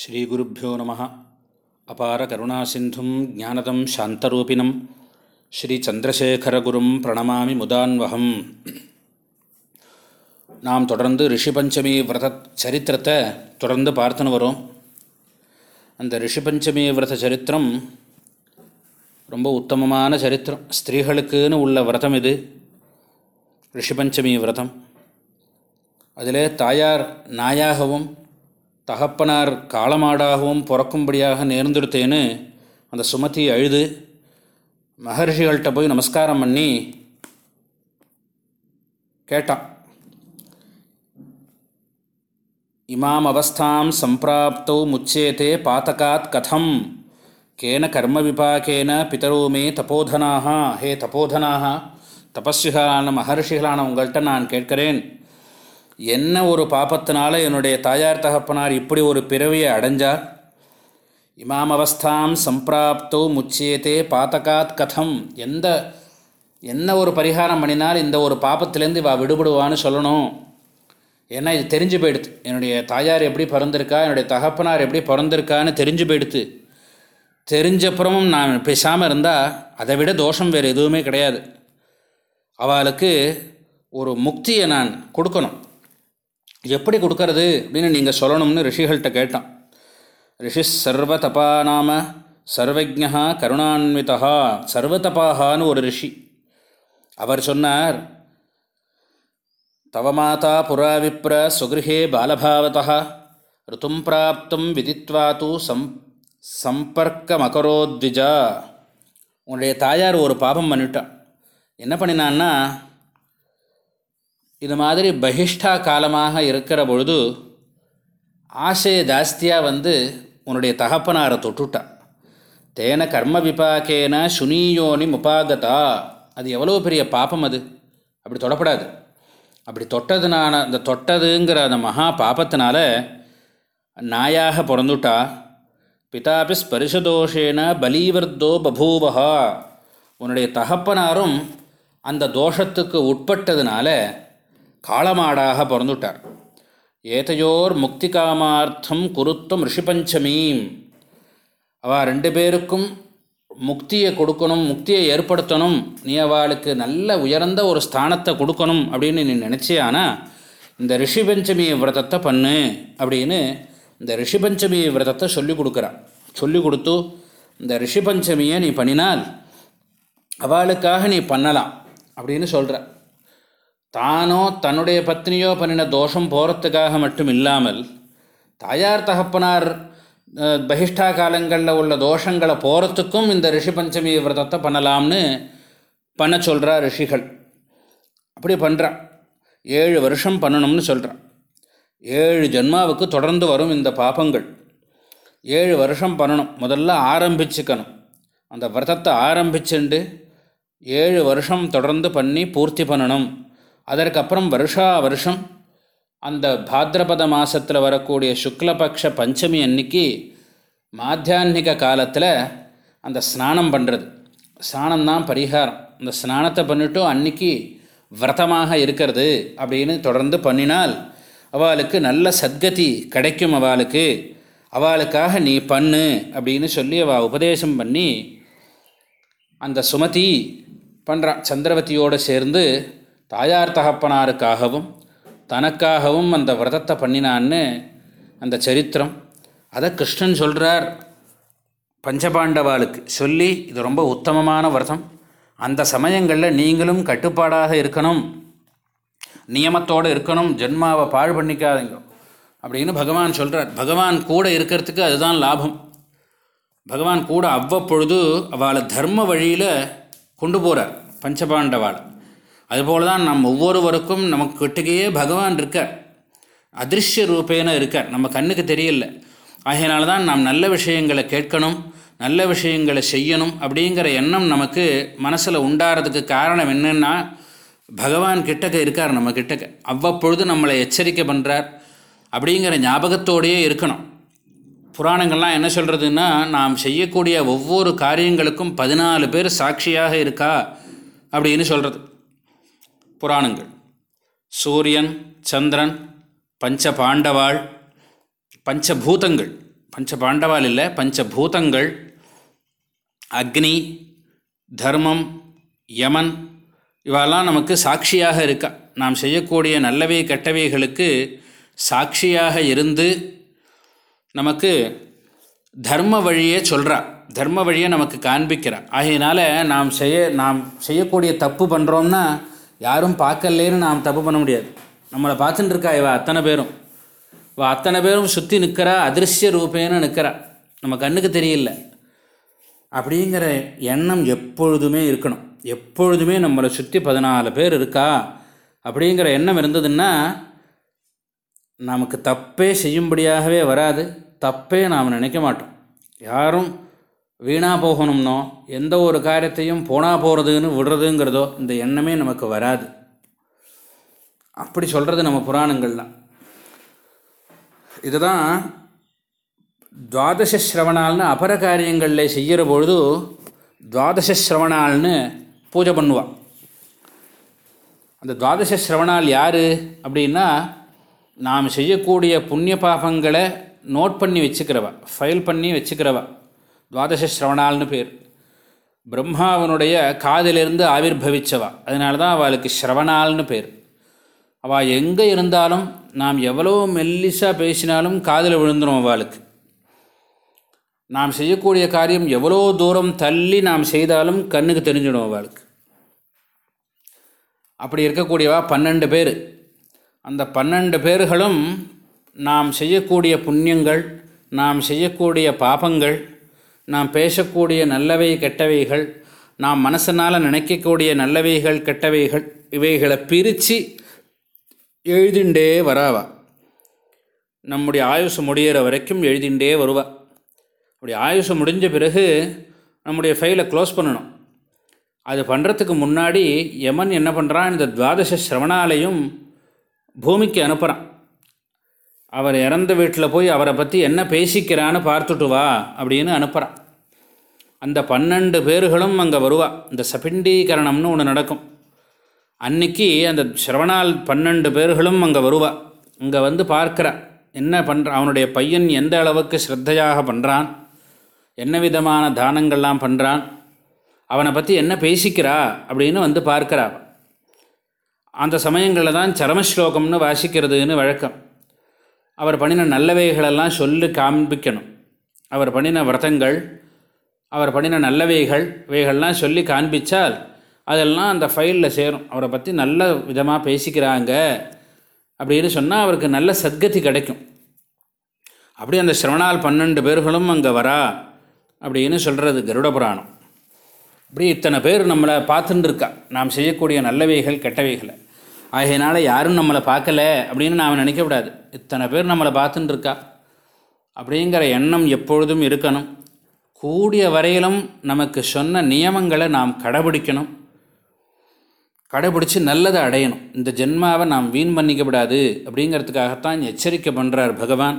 ஸ்ரீகுருப்போ நம. அபார கருணாசிந்தும் ஜானதம் சாந்தரூபிணம். ஸ்ரீ சந்திரசேகரகுரும் பிரணமாமி முதான்வகம். நாம் தொடர்ந்து ரிஷிபஞ்சமி விரத சரித்திரத்தை தொடர்ந்து பார்த்துன்னு வரோம். அந்த ரிஷிபஞ்சமி விரத சரித்திரம் ரொம்ப உத்தமமான சரித்திரம். ஸ்திரீகளுக்குன்னு உள்ள விரதம் இது. ரிஷிபஞ்சமி விரதம். அதில் தாயார் நாயாகவும் தகப்பனார் காலமாடாகவும் பிறக்கும்படியாக நேர்ந்துடுத்தேன்னு அந்த சுமதி அழுது மகர்ஷிகள்கிட்ட போய் நமஸ்காரம் பண்ணி கேட்டான். இமாம் அவஸ்தாம் சம்பிராப்தௌ முச்சேதே பாத்தகாத் கதம். கேன கர்ம விபாக்கேன பிதரோ மே தபோதனாக ஹே தபோதனாக தபஸ்விகளான மகர்ஷிகளான உங்கள்கிட்ட நான் கேட்கிறேன். என்ன ஒரு பாப்பத்தினால என்னுடைய தாயார் தகப்பனார் இப்படி ஒரு பிறவியை அடைஞ்சார்? இமாம் அவஸ்தாம் சம்பிராப்தோ முச்சியத்தே பாத்தகாத் கதம். எந்த என்ன ஒரு பரிகாரம் பண்ணினால் இந்த ஒரு பாப்பத்திலேருந்து இவா விடுபடுவான்னு சொல்லணும். ஏன்னா இது தெரிஞ்சு போயிடுது. என்னுடைய தாயார் எப்படி பிறந்திருக்கா என்னுடைய தகப்பனார் எப்படி பிறந்திருக்கான்னு தெரிஞ்சு போயிடுது. தெரிஞ்சப்புறமும் நான் பேசாமல் இருந்தால் அதை விட தோஷம் வேறு எதுவுமே கிடையாது. அவளுக்கு ஒரு முக்தியை நான் கொடுக்கணும். எப்படி கொடுக்கறது அப்படின்னு நீங்கள் சொல்லணும்னு ரிஷிகள்கிட்ட கேட்டான். ரிஷி சர்வதபா நாம சர்வஜா கருணான்விதா சர்வதபாகான்னு ஒரு ரிஷி. அவர் சொன்னார் தவ மாதா புரா விப்ர சுகிருஹே பாலபாவதா ருத்தும் பிராப்தும் விதித்வா தூ சம் சம்பர்க்கமகரோத்விஜா. உன்னுடைய தாயார் ஒரு பாபம் பண்ணிட்டான். என்ன பண்ணினான்னா இது மாதிரி பகிஷ்டா காலமாக இருக்கிற பொழுது ஆசையை ஜாஸ்தியாக வந்து உன்னுடைய தகப்பனாரை தொட்டுட்டா. தேன கர்ம விபாக்கேன சுனியோனி முபாகதா. அது எவ்வளோ பெரிய பாப்பம் அது? அப்படி தொடப்படாது. அப்படி தொட்டதுனான அந்த தொட்டதுங்கிற அந்த மகா பாப்பத்தினால நாயாக பிறந்துட்டா. பிதாபி ஸ்பரிசதோஷேன பலீவர்தோ பபூவஹா. உன்னுடைய தகப்பனாரும் அந்த தோஷத்துக்கு உட்பட்டதுனால காளமாடாக பிறந்துட்டார். ஏதையோர் முக்தி காமார்த்தம் குருத்தம் ரிஷிபஞ்சமீம். அவள் ரெண்டு பேருக்கும் முக்தியை கொடுக்கணும் முக்தியை ஏற்படுத்தணும். நீ அவளுக்கு நல்ல உயர்ந்த ஒரு ஸ்தானத்தை கொடுக்கணும் அப்படின்னு நீ நினச்சியானா இந்த ரிஷிபஞ்சமி விரதத்தை பண்ணு அப்படின்னு இந்த ரிஷிபஞ்சமி விரதத்தை சொல்லி கொடுக்குறான் சொல்லி கொடுத்து இந்த ரிஷிபஞ்சமியை நீ பண்ணினால் அவளுக்காக நீ பண்ணலாம் அப்படின்னு சொல்கிற தானோ தன்னுடைய பத்னியோ பண்ணின தோஷம் போகிறதுக்காக மட்டும் இல்லாமல் தாயார் தகப்பனார் பகிஷ்டா காலங்களில் உள்ள தோஷங்களை போகிறதுக்கும் இந்த ரிஷி பஞ்சமி விரதத்தை பண்ணலாம்னு பண்ண சொல்கிறா ரிஷிகள். அப்படி பண்ணுறான் ஏழு வருஷம் பண்ணணும்னு சொல்கிறான் ஏழு ஜென்மாவுக்கு தொடர்ந்து வரும் இந்த பாப்பங்கள் ஏழு வருஷம் பண்ணணும். முதல்ல ஆரம்பிச்சுக்கணும். அந்த விரதத்தை ஆரம்பிச்சுண்டு ஏழு வருஷம் தொடர்ந்து பண்ணி பூர்த்தி பண்ணணும். அதற்கப்புறம் வருஷா வருஷம் அந்த பாத்ரபத மாதத்தில் வரக்கூடிய சுக்லபக்ஷ பஞ்சமி அன்னைக்கு மாத்தியான்மிக காலத்தில் அந்த ஸ்நானம் பண்ணுறது ஸ்நானம்தான் பரிகாரம். அந்த ஸ்நானத்தை பண்ணிட்டும் அன்னைக்கு விரதமாக இருக்கிறது அப்படின்னு தொடர்ந்து பண்ணினால் அவளுக்கு நல்ல சத்கதி கிடைக்கும் அவளுக்கு. அவளுக்காக நீ பண்ணு அப்படின்னு சொல்லி அவள் உபதேசம் பண்ணி அந்த சுமதி பண்ணுறான் சந்திரவதியோடு சேர்ந்து தாயார் தகப்பனாருக்காகவும் தனக்காகவும் அந்த விரதத்தை பண்ணினான்னு அந்த சரித்திரம். அதை கிருஷ்ணன் சொல்கிறார் பஞ்சபாண்டவாளுக்கு சொல்லி இது ரொம்ப உத்தமமான விரதம். அந்த சமயங்களில் நீங்களும் கட்டுப்பாடாக இருக்கணும். நியமத்தோடு இருக்கணும். ஜென்மாவை பாழ் பண்ணிக்காதீங்க அப்படின்னு பகவான் சொல்கிறார் பகவான் கூட இருக்கிறதுக்கு அதுதான் லாபம். பகவான் கூட அவ்வப்பொழுது அவளை தர்ம வழியில் கொண்டு போகிறார் பஞ்சபாண்டவாளை. அதுபோல தான் நம் ஒவ்வொருவருக்கும் நமக்கு கிட்டக்கையே பகவான் இருக்கார் அதிருஷ்ய ரூபேன இருக்கார் நம்ம கண்ணுக்கு தெரியல. ஆகையினால தான் நாம் நல்ல விஷயங்களை கேட்கணும் நல்ல விஷயங்களை செய்யணும் அப்படிங்கிற எண்ணம் நமக்கு மனசில் உண்டாகிறதுக்கு காரணம் என்னென்னா பகவான் கிட்டக்க இருக்கார் நம்ம கிட்டக்க. அவ்வப்பொழுது நம்மளை எச்சரிக்கை பண்ணுறார் அப்படிங்கிற ஞாபகத்தோடையே இருக்கணும். புராணங்கள்லாம் என்ன சொல்கிறதுன்னா நாம் செய்யக்கூடிய ஒவ்வொரு காரியங்களுக்கும் பதினாலு பேர் சாட்சியாக இருக்கா அப்படின்னு சொல்கிறது புராணங்கள். சூரியன் சந்திரன் பஞ்ச பாண்டவாள் பஞ்சபூதங்கள். பஞ்ச பாண்டவாள் இல்லை பஞ்சபூதங்கள். அக்னி தர்மம் யமன் இவெல்லாம் நமக்கு சாட்சியாக இருக்கா? நாம் செய்யக்கூடிய நல்லவை கெட்டவைகளுக்கு சாட்சியாக இருந்து நமக்கு தர்ம வழியே சொல்கிறா தர்ம வழியை நமக்கு காண்பிக்கிறா. ஆகையினால நாம் செய்ய நாம் செய்யக்கூடிய தப்பு பண்ணுறோம்னா யாரும் பார்க்கலேன்னு நாம் தப்பு பண்ண முடியாது. நம்மளை பார்த்துட்டு இருக்கா இவ அத்தனை பேரும். இவ அத்தனை பேரும் சுற்றி நிற்கிறா அதிர்ஷ்ய ரூபேன்னு நிற்கிறா நம்ம கண்ணுக்கு தெரியல. அப்படிங்கிற எண்ணம் எப்பொழுதுமே இருக்கணும். எப்பொழுதுமே நம்மளை சுற்றி பதினாலு பேர் இருக்கா? அப்படிங்கிற எண்ணம் இருந்ததுன்னா நமக்கு தப்பே செய்யும்படியாகவே வராது. தப்பே நாம் நினைக்க மாட்டோம். யாரும் வீணாக போகணும்னோ எந்த ஒரு காரியத்தையும் போனால் போகிறதுன்னு விடுறதுங்கிறதோ இந்த எண்ணமே நமக்கு வராது. அப்படி சொல்கிறது நம்ம புராணங்கள்லாம். இதுதான் துவாதசிரவணால்னு அபர காரியங்களில் செய்கிற பொழுது துவாதசிரவணால்னு பூஜை பண்ணுவாள் அந்த துவாதசிரவணால் யார் அப்படின்னா நாம் செய்யக்கூடிய புண்ணிய பாபங்களை நோட் பண்ணி வச்சுக்கிறவா ஃபைல் பண்ணி வச்சுக்கிறவா. துவாதச ஸ்ரவணால்னு பேர். பிரம்மாவனுடைய காதிலிருந்து ஆவிர்பவிச்சவா. அதனால தான் அவளுக்கு ஸ்ரவணால்னு பேர். அவள் எங்கே இருந்தாலும் நாம் எவ்வளோ மெல்லிசாக பேசினாலும் காதில் விழுந்துடும் அவளுக்கு. நாம் செய்யக்கூடிய காரியம் எவ்வளோ தூரம் தள்ளி நாம் செய்தாலும் கண்ணுக்கு தெரிஞ்சிடும் அவளுக்கு. அப்படி இருக்கக்கூடியவா பன்னெண்டு பேர். அந்த பன்னெண்டு பேர்களும் நாம் செய்யக்கூடிய புண்ணியங்கள் நாம் செய்யக்கூடிய பாபங்கள் நாம் பேசக்கூடிய நல்லவை கெட்டவைகள் நாம் மனசனால் நினைக்கக்கூடிய நல்லவைகள் கெட்டவைகள் இவைகளை பிரித்து எழுதிண்டே வராவா. நம்முடைய ஆயுசு முடிகிற வரைக்கும் எழுதிண்டே வருவா. அப்படி ஆயுசு முடிஞ்ச பிறகு நம்முடைய ஃபைலை க்ளோஸ் பண்ணணும். அது பண்ணுறதுக்கு முன்னாடி யமன் என்ன பண்ணுறான் இந்த துவாதச சிரவணாலையும் பூமிக்கு அனுப்புகிறான் அவர் இறந்த வீட்டில் போய் அவரை பற்றி என்ன பேசிக்கிறான்னு பார்த்துட்டு வா அப்படின்னு அனுப்புகிறான் அந்த பன்னெண்டு பேர்களும் அங்கே வருவா. இந்த சபிண்டீகரணம்னு ஒன்று நடக்கும். அன்னைக்கு அந்த சிரவணால் பன்னெண்டு பேர்களும் அங்கே வருவா. இங்கே வந்து பார்க்குறா. என்ன பண்ணுற அவனுடைய பையன் எந்த அளவுக்கு ஸ்ரத்தையாக பண்ணுறான் என்ன விதமான தானங்கள்லாம் பண்ணுறான் அவனை பற்றி என்ன பேசிக்கிறா? அப்படின்னு வந்து பார்க்குறா. அந்த சமயங்களில் தான் சரமஸ்லோகம்னு வாசிக்கிறதுன்னு வழக்கம். அவர் பண்ணின நல்லவைகளெல்லாம் சொல்லி காண்பிக்கணும். அவர் பண்ணின விரதங்கள் அவர் பண்ணின நல்லவைகள் இவைகள்லாம் சொல்லி காண்பித்தால் அதெல்லாம் அந்த ஃபைலில் சேரும். அவரை பற்றி நல்ல விதமாக பேசிக்கிறாங்க அப்படின்னு சொன்னால் அவருக்கு நல்ல சத்கதி கிடைக்கும். அப்படி அந்த சிரவணால் பன்னெண்டு பேர்களும் அங்கே வரா அப்படின்னு சொல்கிறது கருட புராணம். அப்படி இத்தனை பேர் நம்மளை பார்த்துட்டுருக்கா நாம் செய்யக்கூடிய நல்லவைகள் கெட்டவைகளை. ஆகையினால் யாரும் நம்மளை பார்க்கல அப்படின்னு நாம் நினைக்கக்கூடாது. இத்தனை பேர் நம்மளை பார்த்துட்டு இருக்கா அப்படிங்கிற எண்ணம் எப்பொழுதும் இருக்கணும். கூடிய வரையிலும் நமக்கு சொன்ன நியமங்களை நாம் கடைபிடிக்கணும். கடைபிடிச்சி நல்லதை அடையணும். இந்த ஜென்மாவை நாம் வீண் பண்ணிக்கப்படாது அப்படிங்கிறதுக்காகத்தான் எச்சரிக்கை பண்ணுறார் பகவான்.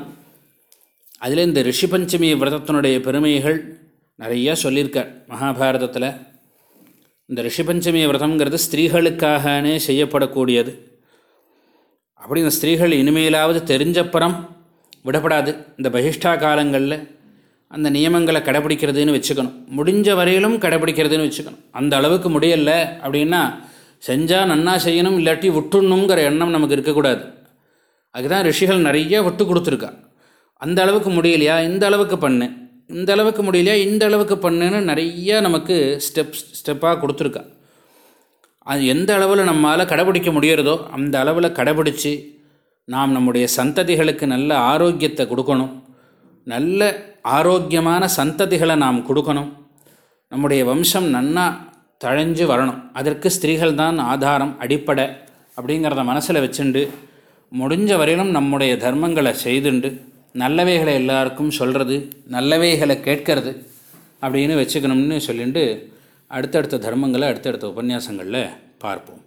அதில் இந்த ரிஷி பஞ்சமி விரதத்தினுடைய பெருமைகள் நிறையா சொல்லியிருக்கார் மகாபாரதத்தில். இந்த ரிஷி பஞ்சமி விரதங்கிறது ஸ்திரீகளுக்காகனே செய்யப்படக்கூடியது. அப்படி இந்த ஸ்திரீகள் இனிமேலாவது தெரிஞ்சப்புறம் விடப்படாது. இந்த பகிஷ்டா காலங்களில் அந்த நியமங்களை கடைப்பிடிக்கிறதுன்னு வச்சுக்கணும். முடிஞ்ச வரையிலும் கடைப்பிடிக்கிறதுன்னு வச்சுக்கணும். அந்த அளவுக்கு முடியலை அப்படின்னா செஞ்சால் நன்னா செய்யணும் இல்லாட்டி விட்டுணுங்கிற எண்ணம் நமக்கு இருக்கக்கூடாது. அதுதான் ரிஷிகள் நிறைய விட்டு கொடுத்துருக்கா. அந்த அளவுக்கு முடியலையா? இந்த அளவுக்கு பண்ணு. இந்த அளவுக்கு முடியலையா? இந்த அளவுக்கு பண்ணுன்னு நிறைய நமக்கு ஸ்டெப்ஸ் ஸ்டெப்பாக கொடுத்துருக்கா. அது எந்த அளவில் நம்மளால் கடைபிடிக்க முடிகிறதோ அந்த அளவில் கடைபிடிச்சு நாம் நம்முடைய சந்ததிகளுக்கு நல்ல ஆரோக்கியத்தை கொடுக்கணும். நல்ல ஆரோக்கியமான சந்ததிகளை நாம் கொடுக்கணும். நம்முடைய வம்சம் நன்னா தழைஞ்சு வரணும். அதற்கு ஸ்திரீகள் தான் ஆதாரம் அடிப்படை அப்படிங்கிறத மனசில் வச்சுண்டு முடிஞ்ச வரையிலும் நம்முடைய தர்மங்களை செய்துண்டு நல்லவைகளை எல்லாருக்கும் சொல்கிறது நல்லவைகளை கேட்கறது அப்படின்னு வச்சுக்கணும்னு சொல்லிட்டு அடுத்தடுத்த தர்மங்களை அடுத்தடுத்த உபன்யாசங்களில் பார்ப்போம்.